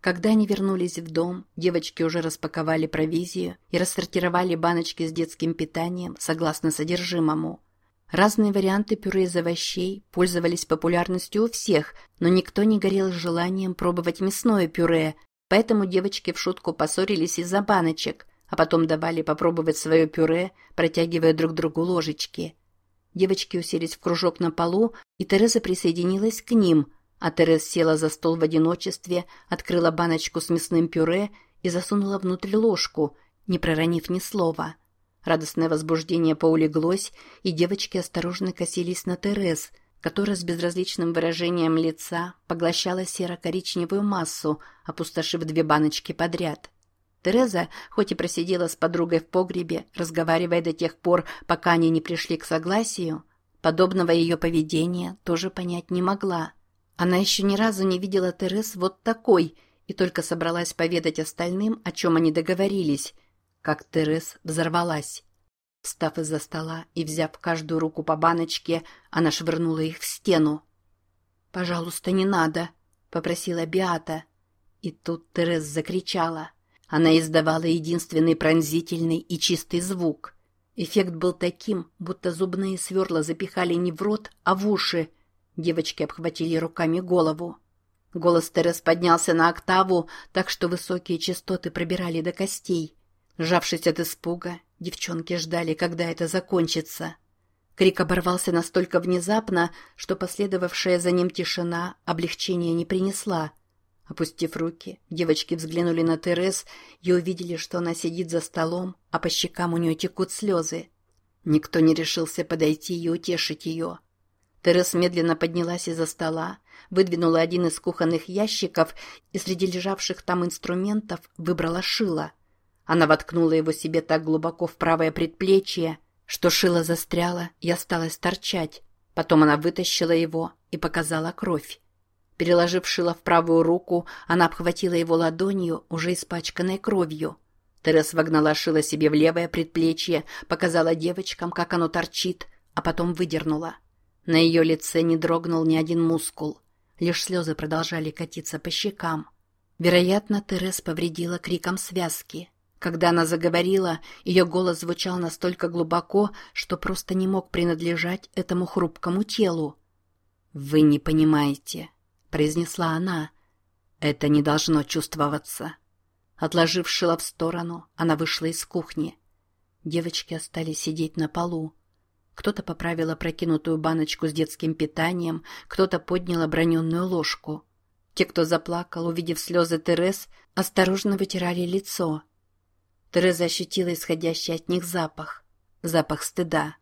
Когда они вернулись в дом, девочки уже распаковали провизию и рассортировали баночки с детским питанием согласно содержимому. Разные варианты пюре из овощей пользовались популярностью у всех, но никто не горел желанием пробовать мясное пюре, поэтому девочки в шутку поссорились из-за баночек, а потом давали попробовать свое пюре, протягивая друг другу ложечки. Девочки уселись в кружок на полу, и Тереза присоединилась к ним, а Тереза села за стол в одиночестве, открыла баночку с мясным пюре и засунула внутрь ложку, не проронив ни слова. Радостное возбуждение поулеглось, и девочки осторожно косились на Терез, которая с безразличным выражением лица поглощала серо-коричневую массу, опустошив две баночки подряд. Тереза, хоть и просидела с подругой в погребе, разговаривая до тех пор, пока они не пришли к согласию, подобного ее поведения тоже понять не могла. Она еще ни разу не видела Терез вот такой и только собралась поведать остальным, о чем они договорились, как Терез взорвалась. Встав из-за стола и взяв каждую руку по баночке, она швырнула их в стену. «Пожалуйста, не надо», — попросила Биата. И тут Терез закричала — она издавала единственный пронзительный и чистый звук. Эффект был таким, будто зубные сверла запихали не в рот, а в уши. Девочки обхватили руками голову. Голос Терес поднялся на октаву, так что высокие частоты пробирали до костей. Сжавшись от испуга, девчонки ждали, когда это закончится. Крик оборвался настолько внезапно, что последовавшая за ним тишина облегчения не принесла. Опустив руки, девочки взглянули на Терес и увидели, что она сидит за столом, а по щекам у нее текут слезы. Никто не решился подойти и утешить ее. Терес медленно поднялась из-за стола, выдвинула один из кухонных ящиков и среди лежавших там инструментов выбрала шило. Она воткнула его себе так глубоко в правое предплечье, что шило застряло и осталось торчать. Потом она вытащила его и показала кровь. Переложив шило в правую руку, она обхватила его ладонью, уже испачканной кровью. Терес вогнала шило себе в левое предплечье, показала девочкам, как оно торчит, а потом выдернула. На ее лице не дрогнул ни один мускул. Лишь слезы продолжали катиться по щекам. Вероятно, Терес повредила криком связки. Когда она заговорила, ее голос звучал настолько глубоко, что просто не мог принадлежать этому хрупкому телу. «Вы не понимаете», — произнесла она. «Это не должно чувствоваться». Отложив шило в сторону, она вышла из кухни. Девочки остались сидеть на полу. Кто-то поправил опрокинутую баночку с детским питанием, кто-то поднял оброненную ложку. Те, кто заплакал, увидев слезы Терес, осторожно вытирали лицо. Тереза ощутила исходящий от них запах. Запах стыда.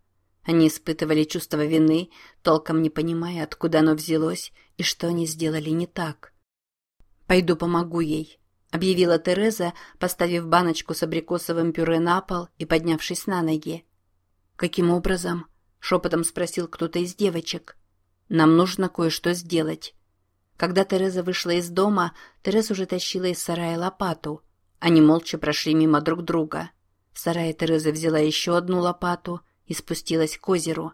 Они испытывали чувство вины, толком не понимая, откуда оно взялось и что они сделали не так. «Пойду помогу ей», — объявила Тереза, поставив баночку с абрикосовым пюре на пол и поднявшись на ноги. «Каким образом?» — шепотом спросил кто-то из девочек. «Нам нужно кое-что сделать». Когда Тереза вышла из дома, Тереза уже тащила из сарая лопату. Они молча прошли мимо друг друга. В сарае Тереза взяла еще одну лопату и спустилась к озеру.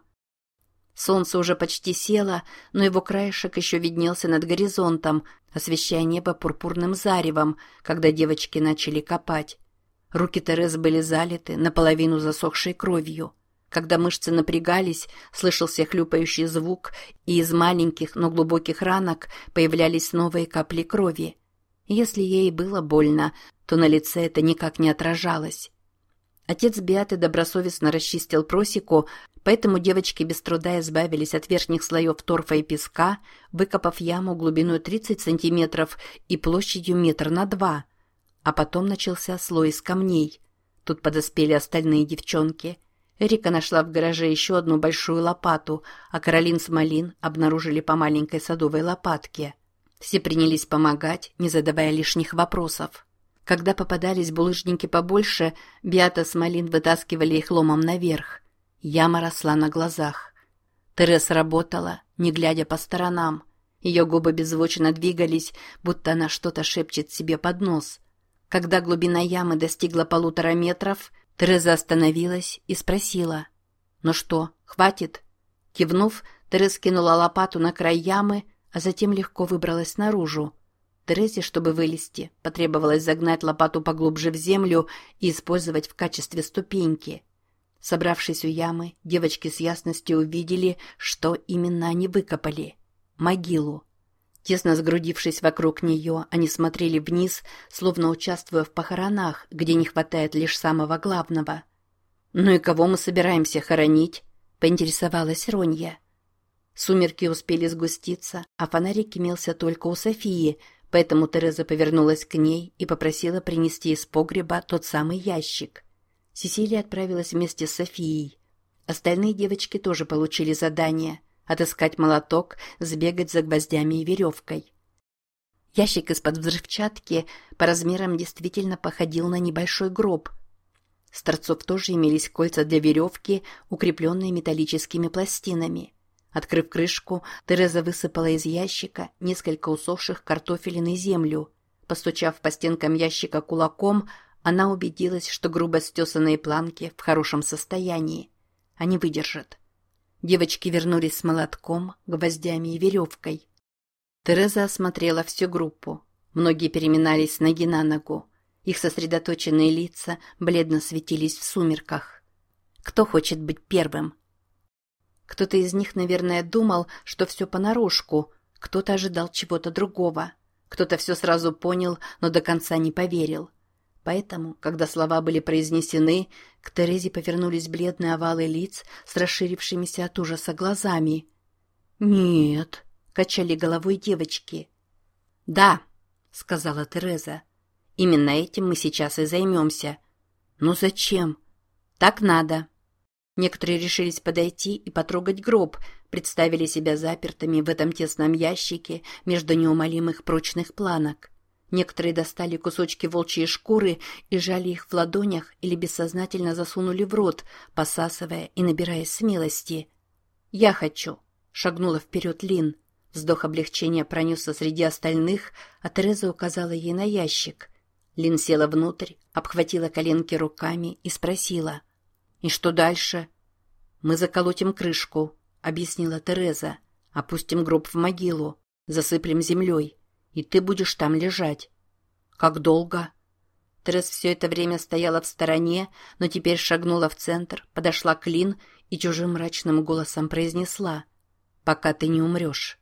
Солнце уже почти село, но его краешек еще виднелся над горизонтом, освещая небо пурпурным заревом, когда девочки начали копать. Руки Терезы были залиты, наполовину засохшей кровью. Когда мышцы напрягались, слышался хлюпающий звук, и из маленьких, но глубоких ранок появлялись новые капли крови. Если ей было больно, то на лице это никак не отражалось. Отец Биаты добросовестно расчистил просеку, поэтому девочки без труда избавились от верхних слоев торфа и песка, выкопав яму глубиной 30 сантиметров и площадью метр на два. А потом начался слой из камней. Тут подоспели остальные девчонки. Эрика нашла в гараже еще одну большую лопату, а Каролин с Малин обнаружили по маленькой садовой лопатке. Все принялись помогать, не задавая лишних вопросов. Когда попадались булыжники побольше, Биата с Малин вытаскивали их ломом наверх. Яма росла на глазах. Терес работала, не глядя по сторонам. Ее губы беззвучно двигались, будто она что-то шепчет себе под нос. Когда глубина ямы достигла полутора метров, Тереза остановилась и спросила. «Ну что, хватит?» Кивнув, Тереза кинула лопату на край ямы, а затем легко выбралась наружу. Терезе, чтобы вылезти, потребовалось загнать лопату поглубже в землю и использовать в качестве ступеньки. Собравшись у ямы, девочки с ясностью увидели, что именно они выкопали – могилу. Тесно сгрудившись вокруг нее, они смотрели вниз, словно участвуя в похоронах, где не хватает лишь самого главного. «Ну и кого мы собираемся хоронить?» – поинтересовалась Ронья. Сумерки успели сгуститься, а фонарик имелся только у Софии, поэтому Тереза повернулась к ней и попросила принести из погреба тот самый ящик. Сесилия отправилась вместе с Софией. Остальные девочки тоже получили задание – отыскать молоток, сбегать за гвоздями и веревкой. Ящик из-под взрывчатки по размерам действительно походил на небольшой гроб. С торцов тоже имелись кольца для веревки, укрепленные металлическими пластинами. Открыв крышку, Тереза высыпала из ящика несколько усохших картофелин и землю. Постучав по стенкам ящика кулаком, она убедилась, что грубо стесанные планки в хорошем состоянии. Они выдержат. Девочки вернулись с молотком, гвоздями и веревкой. Тереза осмотрела всю группу. Многие переминались ноги на ногу. Их сосредоточенные лица бледно светились в сумерках. Кто хочет быть первым? Кто-то из них, наверное, думал, что все понарошку, кто-то ожидал чего-то другого. Кто-то все сразу понял, но до конца не поверил. Поэтому, когда слова были произнесены, к Терезе повернулись бледные овалы лиц с расширившимися от ужаса глазами. «Нет», — качали головой девочки. «Да», — сказала Тереза. «Именно этим мы сейчас и займемся». «Но зачем?» «Так надо», Некоторые решились подойти и потрогать гроб, представили себя запертыми в этом тесном ящике между неумолимых прочных планок. Некоторые достали кусочки волчьей шкуры и жали их в ладонях или бессознательно засунули в рот, посасывая и набираясь смелости. «Я хочу!» — шагнула вперед Лин. Вздох облегчения пронесся среди остальных, а Тереза указала ей на ящик. Лин села внутрь, обхватила коленки руками и спросила — «И что дальше?» «Мы заколотим крышку», — объяснила Тереза. «Опустим гроб в могилу, засыплем землей, и ты будешь там лежать». «Как долго?» Терез все это время стояла в стороне, но теперь шагнула в центр, подошла к Лин и чужим мрачным голосом произнесла. «Пока ты не умрешь».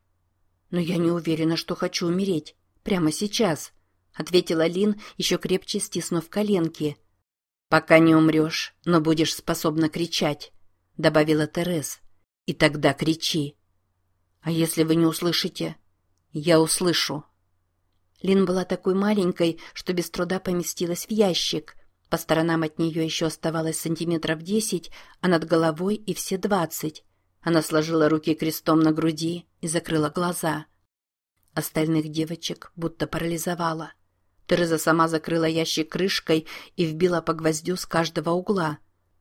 «Но я не уверена, что хочу умереть. Прямо сейчас», — ответила Лин, еще крепче стиснув коленки. «Пока не умрешь, но будешь способна кричать», — добавила Терез. «И тогда кричи». «А если вы не услышите?» «Я услышу». Лин была такой маленькой, что без труда поместилась в ящик. По сторонам от нее еще оставалось сантиметров десять, а над головой и все двадцать. Она сложила руки крестом на груди и закрыла глаза. Остальных девочек будто парализовала. Тереза сама закрыла ящик крышкой и вбила по гвоздю с каждого угла.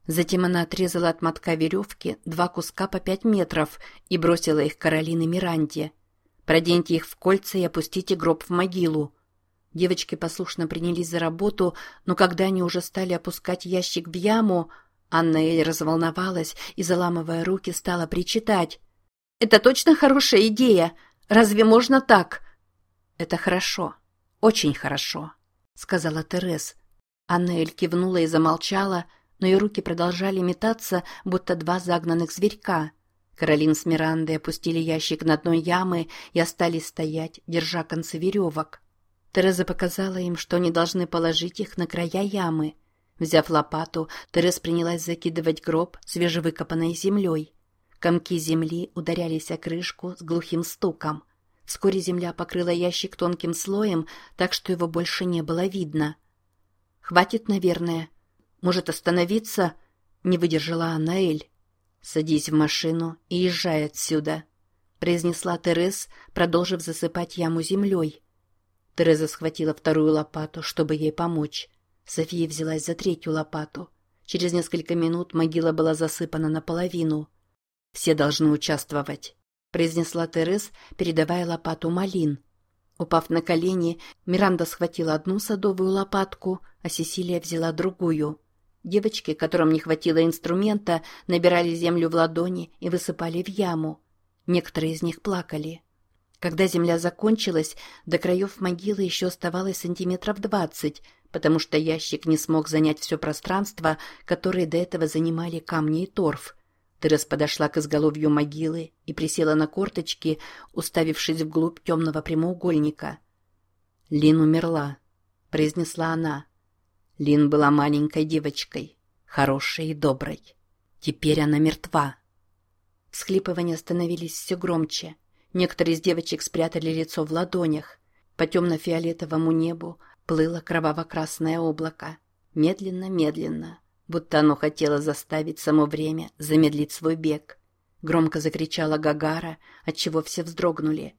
Затем она отрезала от мотка веревки два куска по пять метров и бросила их Каролине Миранде. «Проденьте их в кольца и опустите гроб в могилу». Девочки послушно принялись за работу, но когда они уже стали опускать ящик в яму, Анна Эль разволновалась и, заламывая руки, стала причитать. «Это точно хорошая идея? Разве можно так?» «Это хорошо», «Очень хорошо», — сказала Терез. Аннель кивнула и замолчала, но ее руки продолжали метаться, будто два загнанных зверька. Каролин с Мирандой опустили ящик на дно ямы и остались стоять, держа концы веревок. Тереза показала им, что они должны положить их на края ямы. Взяв лопату, Терез принялась закидывать гроб свежевыкопанной землей. Комки земли ударялись о крышку с глухим стуком. Вскоре земля покрыла ящик тонким слоем, так что его больше не было видно. «Хватит, наверное. Может, остановиться?» — не выдержала Анаэль. «Садись в машину и езжай отсюда», — произнесла Терез, продолжив засыпать яму землей. Тереза схватила вторую лопату, чтобы ей помочь. София взялась за третью лопату. Через несколько минут могила была засыпана наполовину. Все должны участвовать произнесла Терез, передавая лопату Малин. Упав на колени, Миранда схватила одну садовую лопатку, а Сесилия взяла другую. Девочки, которым не хватило инструмента, набирали землю в ладони и высыпали в яму. Некоторые из них плакали. Когда земля закончилась, до краев могилы еще оставалось сантиметров двадцать, потому что ящик не смог занять все пространство, которое до этого занимали камни и торф. Терес подошла к изголовью могилы и присела на корточки, уставившись вглубь темного прямоугольника. «Лин умерла», — произнесла она. Лин была маленькой девочкой, хорошей и доброй. Теперь она мертва. Всхлипывания становились все громче. Некоторые из девочек спрятали лицо в ладонях. По темно-фиолетовому небу плыло кроваво-красное облако. Медленно-медленно, будто оно хотело заставить само время замедлить свой бег. Громко закричала Гагара, отчего все вздрогнули.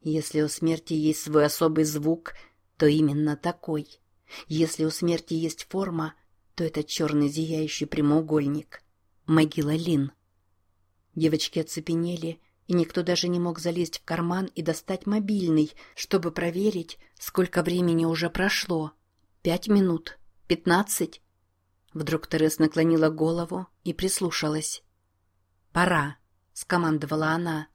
Если у смерти есть свой особый звук, то именно такой. Если у смерти есть форма, то это черный зияющий прямоугольник. Могила Лин. Девочки оцепенели, и никто даже не мог залезть в карман и достать мобильный, чтобы проверить, сколько времени уже прошло. Пять минут? Пятнадцать? Вдруг Терес наклонила голову и прислушалась. «Пора», — скомандовала она.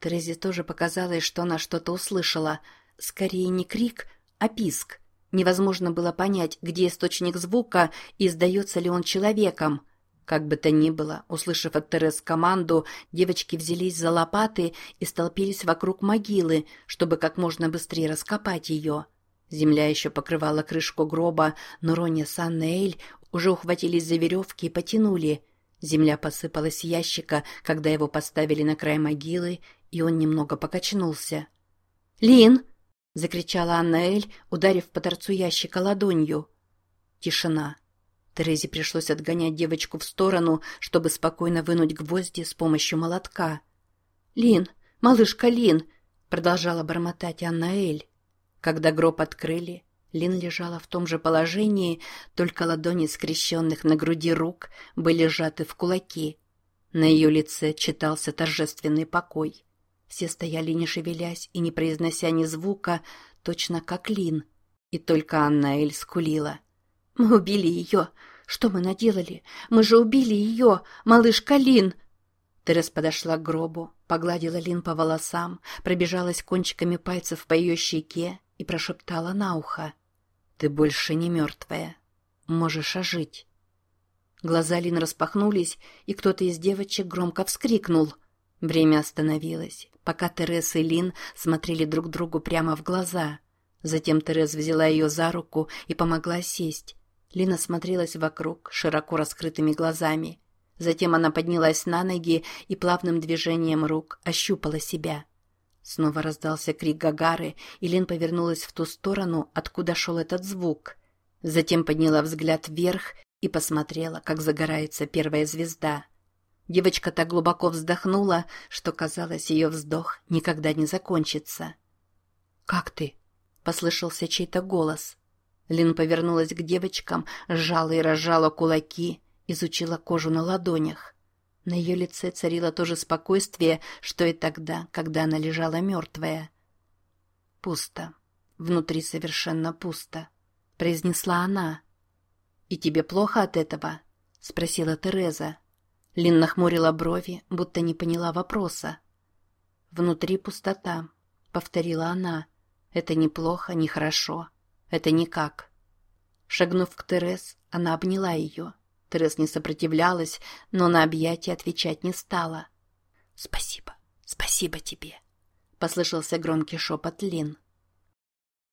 Терезе тоже показалось, что она что-то услышала. Скорее не крик, а писк. Невозможно было понять, где источник звука и издается ли он человеком. Как бы то ни было, услышав от Терес команду, девочки взялись за лопаты и столпились вокруг могилы, чтобы как можно быстрее раскопать ее. Земля еще покрывала крышку гроба, но Роня с Анной Эль уже ухватились за веревки и потянули. Земля посыпалась с ящика, когда его поставили на край могилы, и он немного покачнулся. «Лин!» — закричала Анна Эль, ударив по торцу ящика ладонью. Тишина. Терезе пришлось отгонять девочку в сторону, чтобы спокойно вынуть гвозди с помощью молотка. «Лин! Малышка Лин!» — продолжала бормотать Анна Эль. Когда гроб открыли, Лин лежала в том же положении, только ладони скрещенных на груди рук были сжаты в кулаки. На ее лице читался торжественный покой. Все стояли не шевелясь и не произнося ни звука, точно как Лин. И только Анна Эль скулила. «Мы убили ее! Что мы наделали? Мы же убили ее! Малышка Лин!» Терес подошла к гробу, погладила Лин по волосам, пробежалась кончиками пальцев по ее щеке и прошептала на ухо. Ты больше не мертвая. Можешь ожить. Глаза Лин распахнулись, и кто-то из девочек громко вскрикнул. Время остановилось, пока Терес и Лин смотрели друг другу прямо в глаза. Затем Терес взяла ее за руку и помогла сесть. Лина смотрелась вокруг широко раскрытыми глазами. Затем она поднялась на ноги и плавным движением рук ощупала себя. Снова раздался крик Гагары, и Лин повернулась в ту сторону, откуда шел этот звук. Затем подняла взгляд вверх и посмотрела, как загорается первая звезда. Девочка так глубоко вздохнула, что, казалось, ее вздох никогда не закончится. «Как ты?» — послышался чей-то голос. Лин повернулась к девочкам, сжала и разжала кулаки, изучила кожу на ладонях. На ее лице царило то же спокойствие, что и тогда, когда она лежала мертвая. «Пусто. Внутри совершенно пусто», — произнесла она. «И тебе плохо от этого?» — спросила Тереза. Лин нахмурила брови, будто не поняла вопроса. «Внутри пустота», — повторила она. «Это не плохо, не хорошо. Это никак». Шагнув к Терез, она обняла ее. Терес не сопротивлялась, но на объятие отвечать не стала. «Спасибо, спасибо тебе», — послышался громкий шепот Лин.